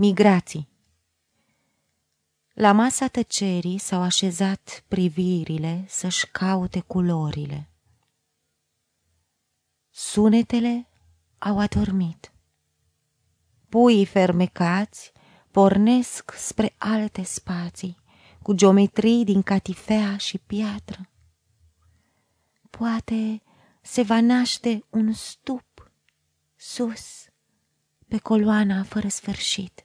Migrații La masa tăcerii s-au așezat privirile să-și caute culorile. Sunetele au adormit. Puii fermecați pornesc spre alte spații, cu geometrii din catifea și piatră. Poate se va naște un stup sus pe coloana fără sfârșit.